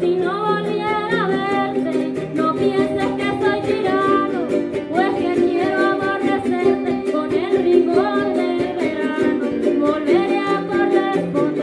Si no volviera a verte, no pienses que soy tirano. Pues que quiero aborrecerte con el rigor de verano. Volviera por el.